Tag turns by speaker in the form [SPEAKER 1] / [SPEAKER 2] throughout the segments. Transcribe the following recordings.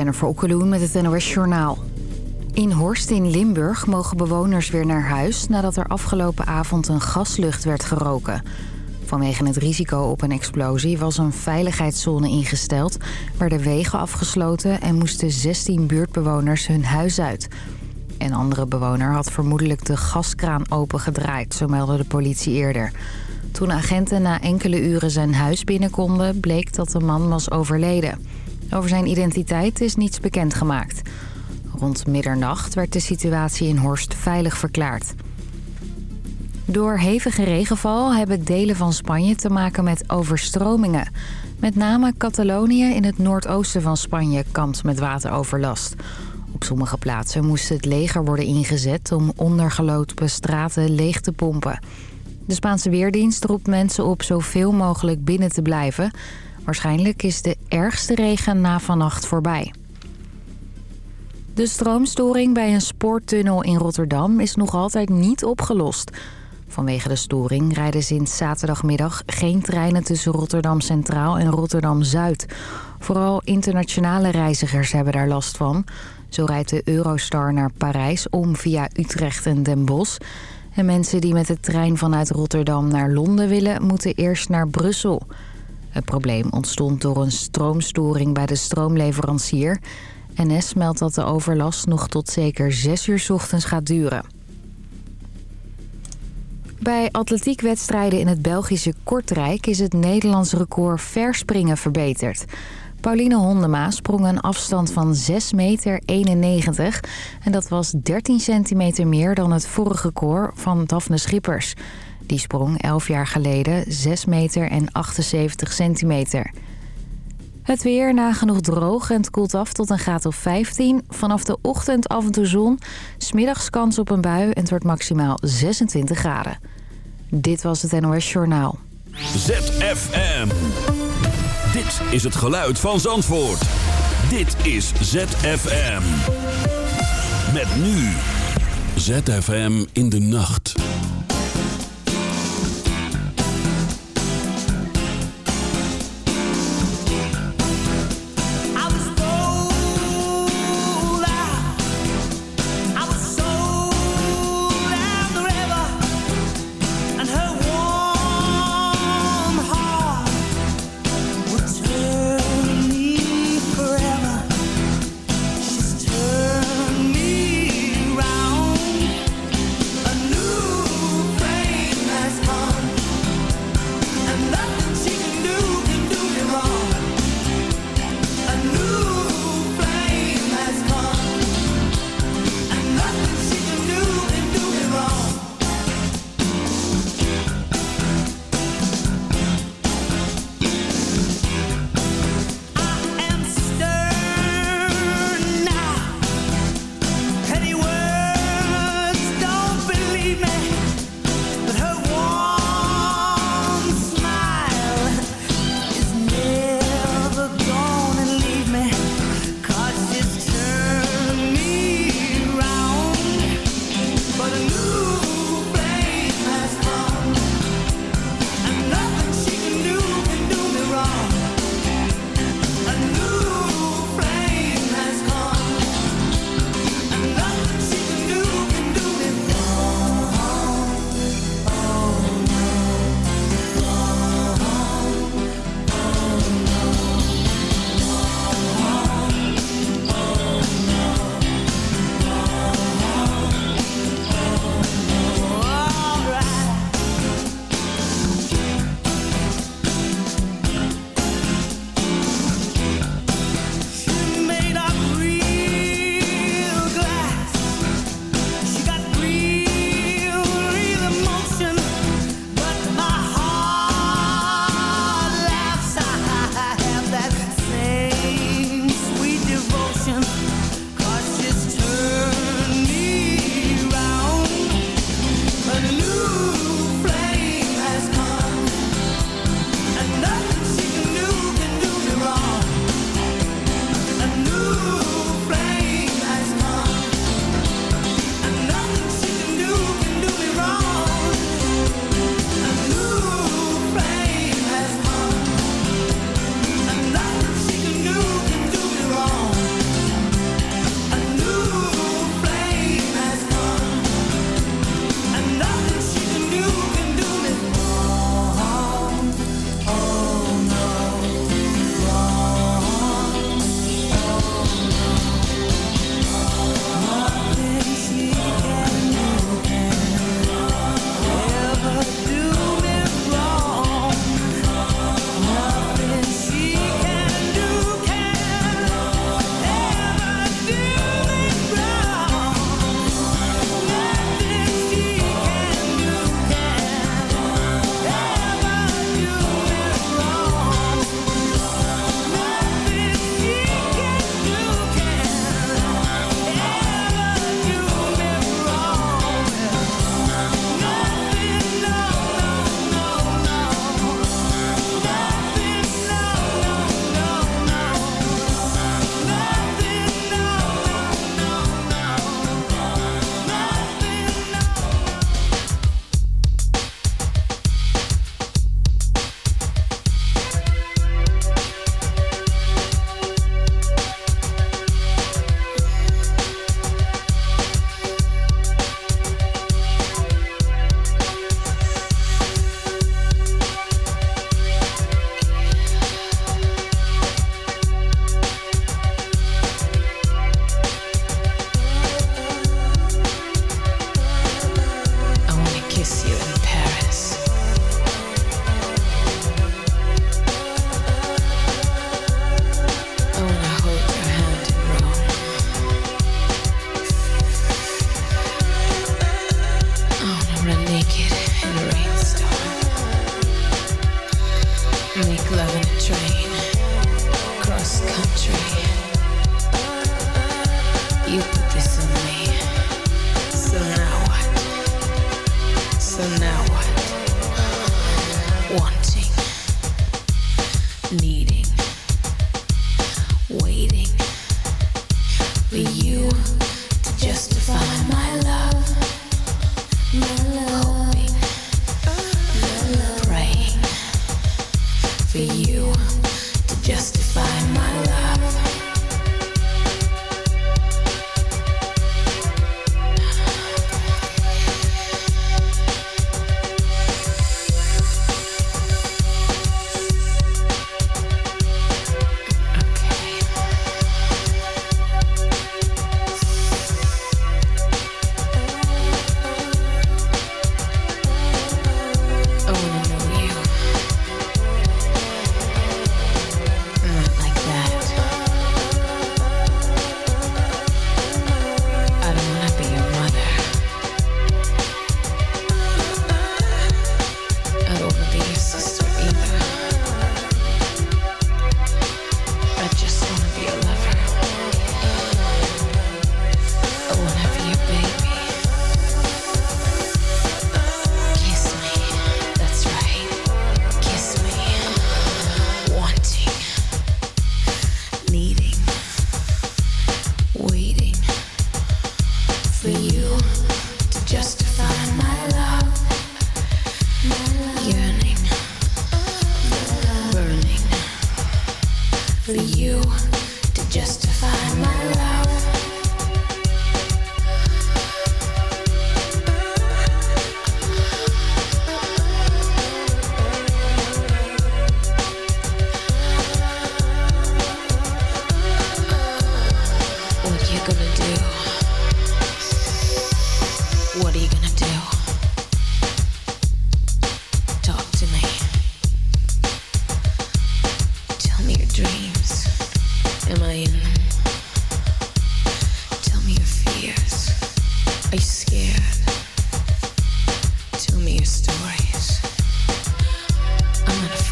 [SPEAKER 1] Jennifer Okkeloen met het NOS Journaal. In Horst in Limburg mogen bewoners weer naar huis... nadat er afgelopen avond een gaslucht werd geroken. Vanwege het risico op een explosie was een veiligheidszone ingesteld... werden wegen afgesloten en moesten 16 buurtbewoners hun huis uit. Een andere bewoner had vermoedelijk de gaskraan opengedraaid... zo meldde de politie eerder. Toen agenten na enkele uren zijn huis binnen konden... bleek dat de man was overleden... Over zijn identiteit is niets bekendgemaakt. Rond middernacht werd de situatie in Horst veilig verklaard. Door hevige regenval hebben delen van Spanje te maken met overstromingen. Met name Catalonië in het noordoosten van Spanje kampt met wateroverlast. Op sommige plaatsen moest het leger worden ingezet om ondergelopen straten leeg te pompen. De Spaanse Weerdienst roept mensen op zoveel mogelijk binnen te blijven... Waarschijnlijk is de ergste regen na vannacht voorbij. De stroomstoring bij een spoortunnel in Rotterdam is nog altijd niet opgelost. Vanwege de storing rijden sinds zaterdagmiddag geen treinen tussen Rotterdam Centraal en Rotterdam Zuid. Vooral internationale reizigers hebben daar last van. Zo rijdt de Eurostar naar Parijs om via Utrecht en Den Bosch. En mensen die met de trein vanuit Rotterdam naar Londen willen, moeten eerst naar Brussel. Het probleem ontstond door een stroomstoring bij de stroomleverancier. NS meldt dat de overlast nog tot zeker 6 uur ochtends gaat duren. Bij atletiekwedstrijden in het Belgische Kortrijk is het Nederlands record verspringen verbeterd. Pauline Hondema sprong een afstand van 6 meter 91 en dat was 13 centimeter meer dan het vorige record van Daphne Schippers. Die sprong 11 jaar geleden 6 meter en 78 centimeter. Het weer nagenoeg droog en koelt af tot een graad of 15. Vanaf de ochtend af en toe zon. Smiddags kans op een bui en het wordt maximaal 26 graden. Dit was het NOS Journaal.
[SPEAKER 2] ZFM. Dit is het geluid van Zandvoort. Dit is ZFM. Met nu. ZFM in de nacht.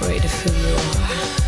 [SPEAKER 3] afraid
[SPEAKER 4] of who
[SPEAKER 2] you are.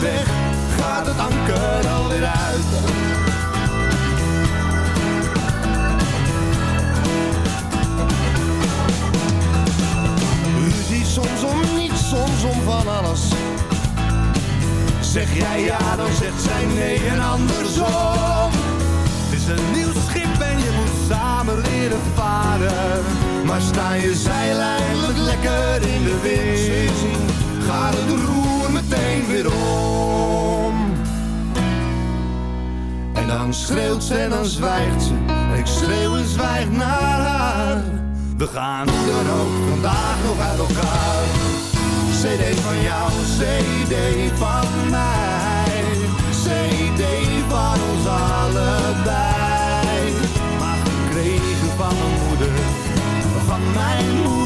[SPEAKER 3] Weg, gaat het anker alweer uit. Ruzie soms om niets, soms om van alles. Zeg jij ja, dan zegt zij nee en andersom. Het is een nieuw schip en je moet samen leren varen. Maar sta je zeil eindelijk lekker in de wind, gaat het roer meteen weer om. En dan schreeuwt ze en dan zwijgt ze. Ik schreeuw en zwijg naar haar. We gaan hoe dan ook vandaag nog uit elkaar. CD van jou, CD van mij. CD van ons allebei. Maar gekregen van mijn moeder, van mijn moeder,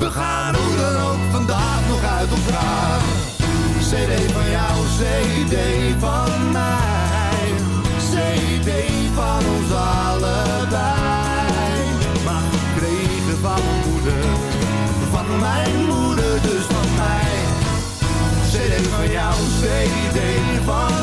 [SPEAKER 3] We gaan hoe dan ook vandaag nog uit elkaar. CD van jou, CD van mij. CD van ons allebei. Maar gekregen van moeder, van mijn moeder, dus van mij. CD van jou, CD van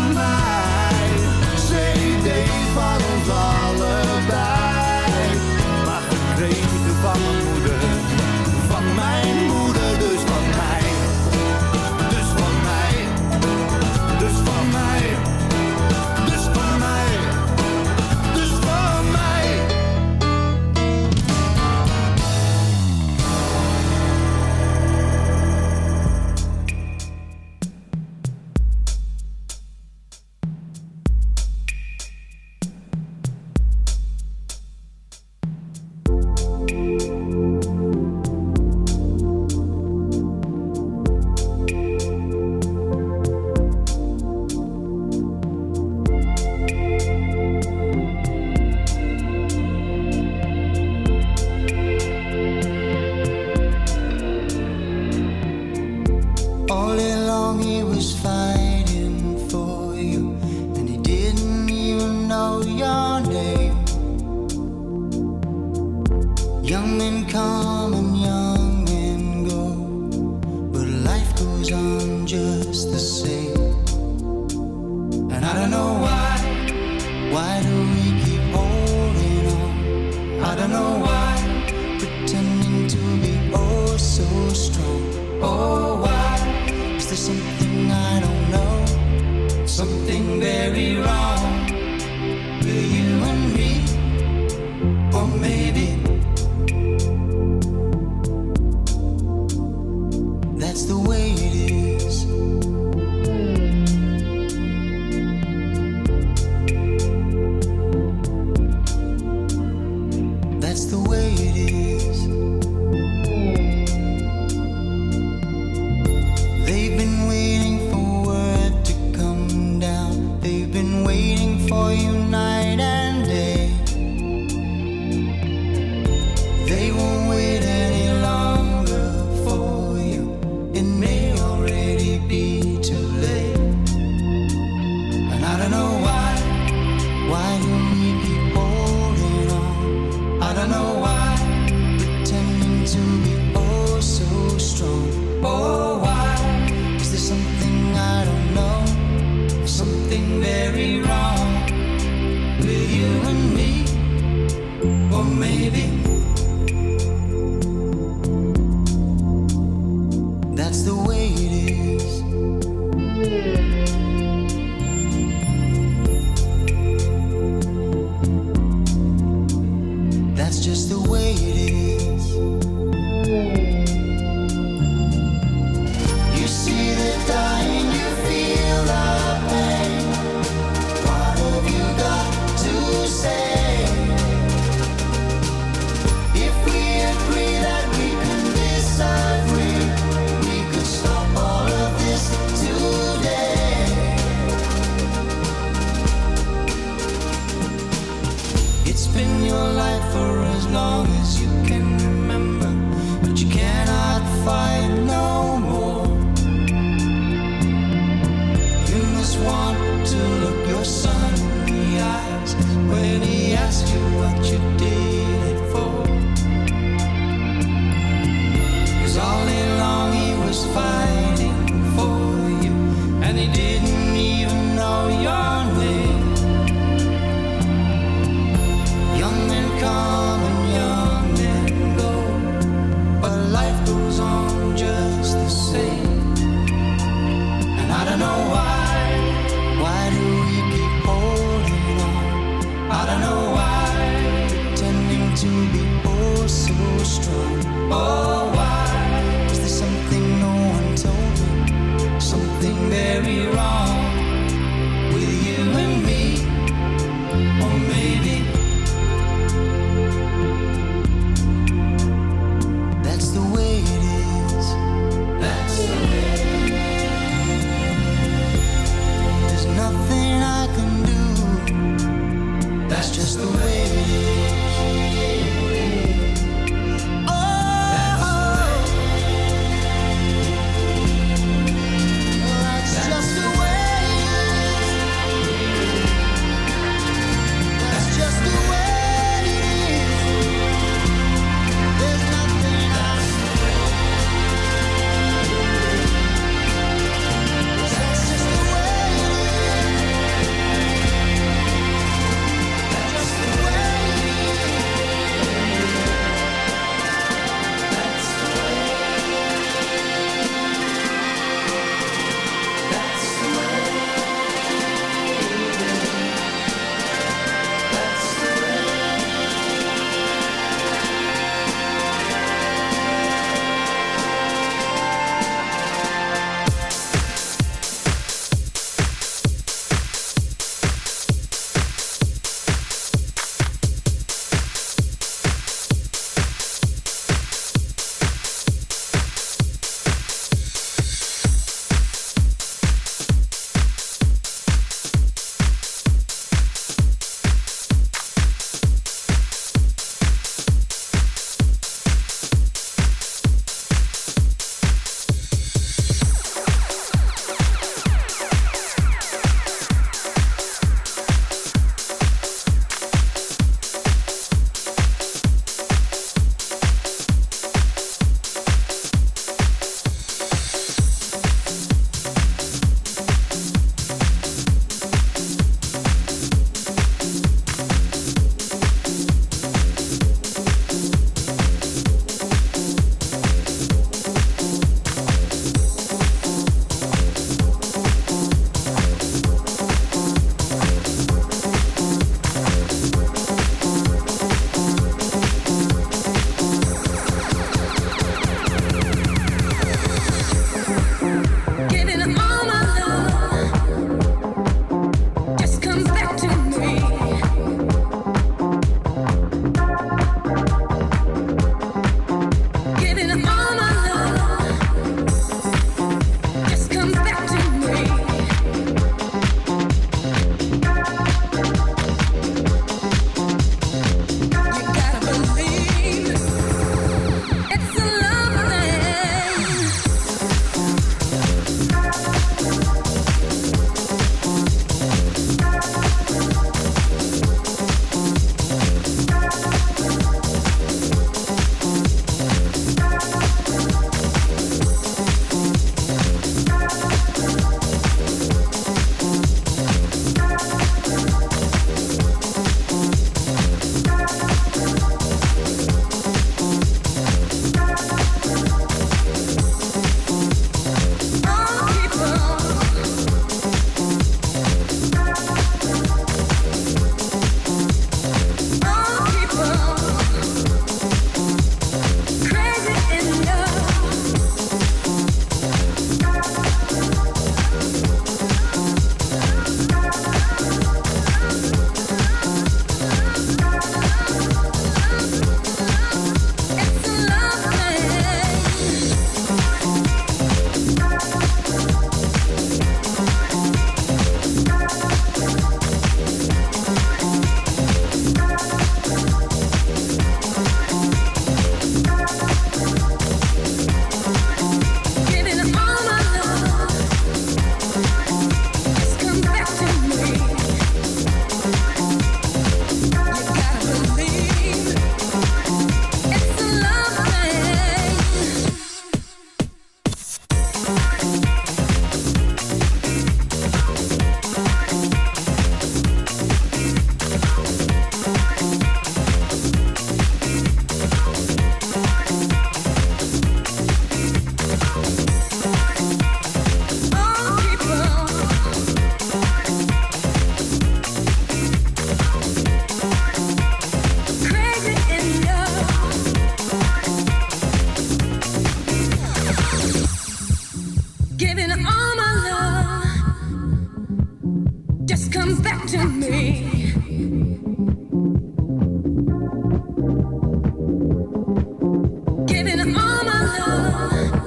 [SPEAKER 5] Bye.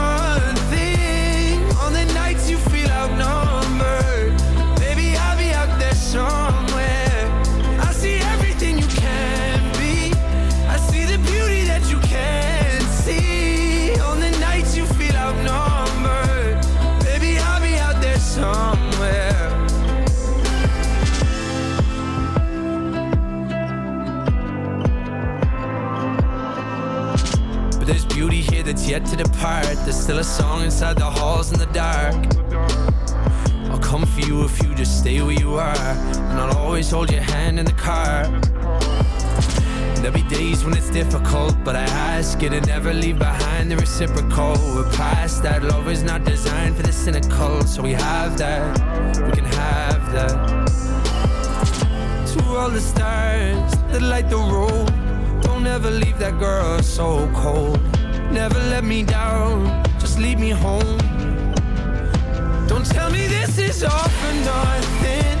[SPEAKER 6] difficult, but I ask you to never leave behind the reciprocal. We're past that. Love is not designed for the cynical, so we have that. We can have that. To all the stars that light the road, don't ever leave that girl so cold. Never let me down, just lead me home. Don't tell me this is all for nothing.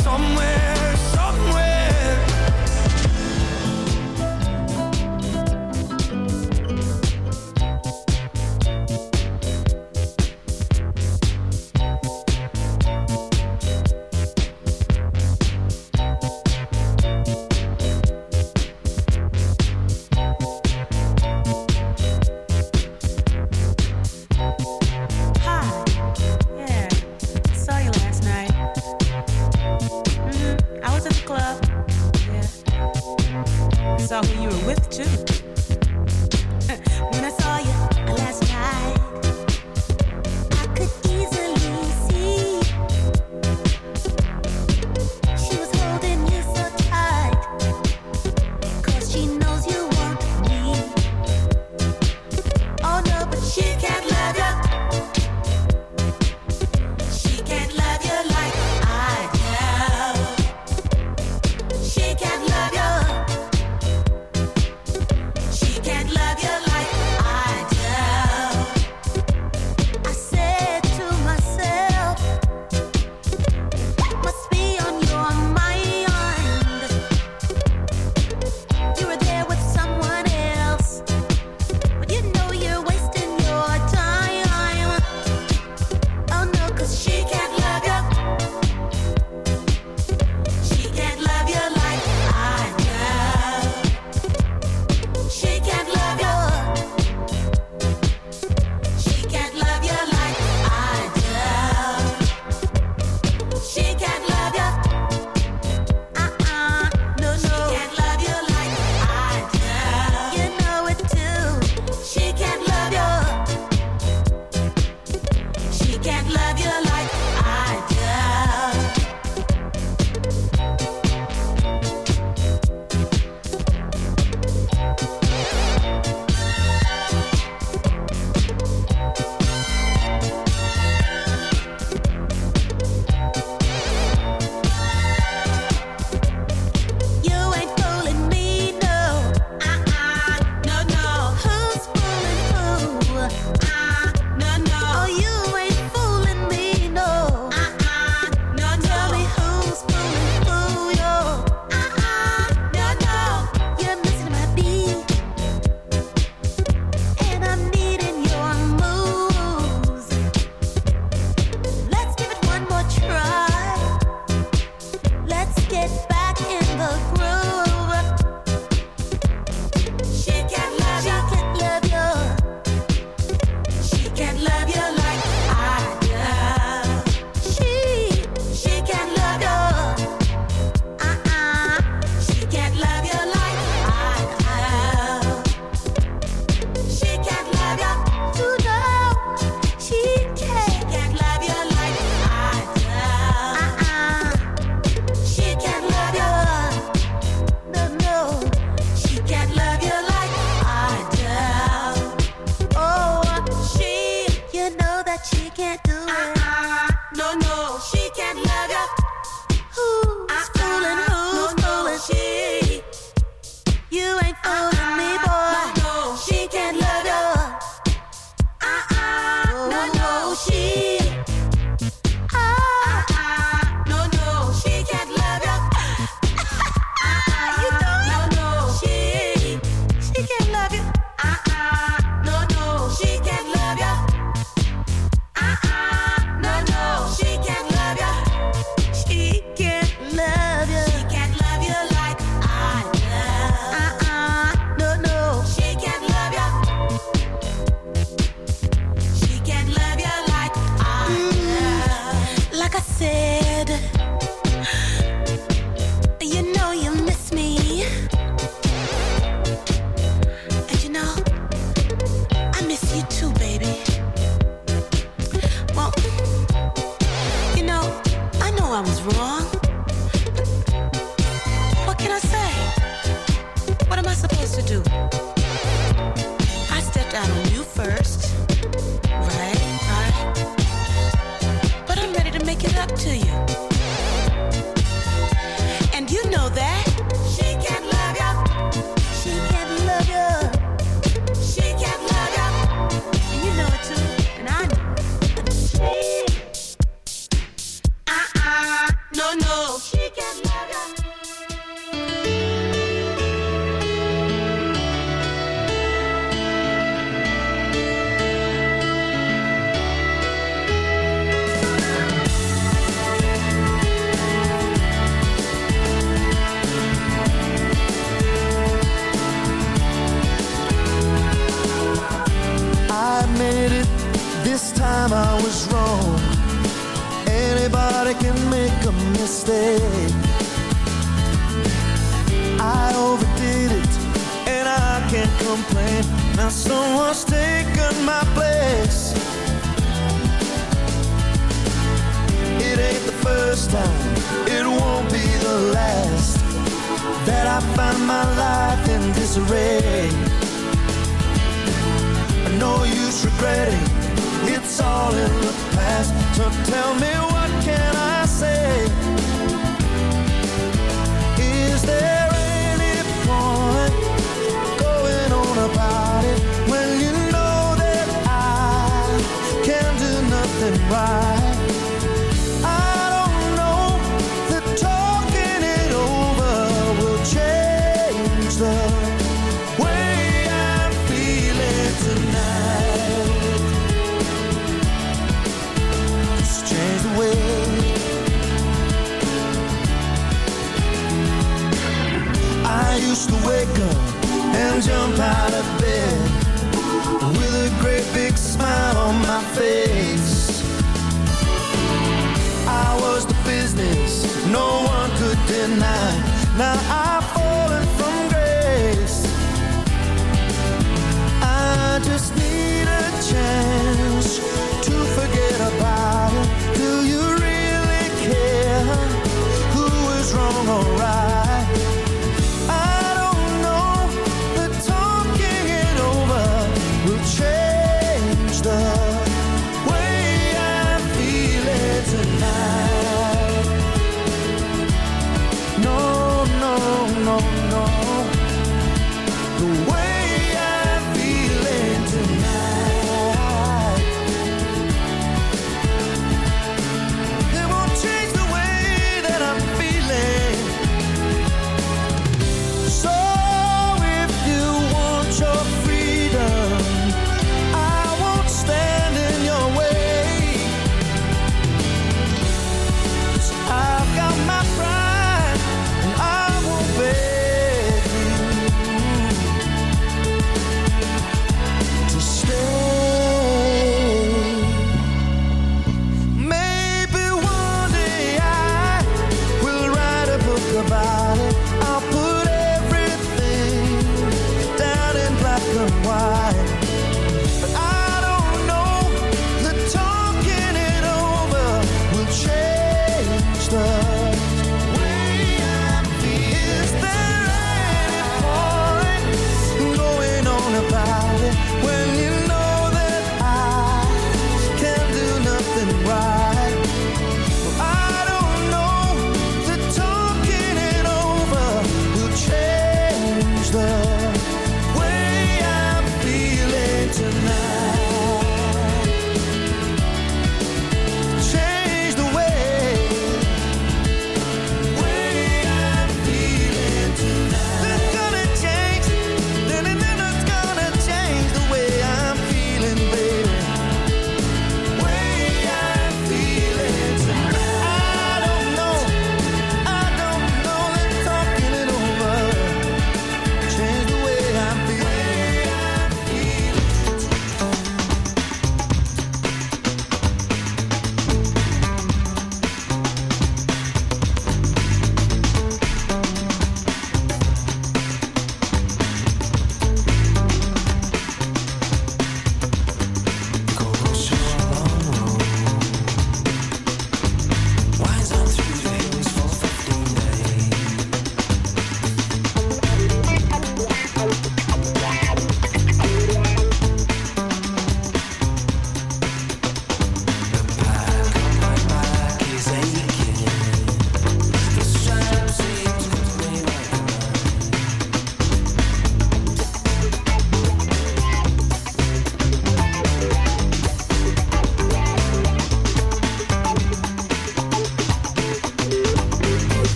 [SPEAKER 6] somewhere.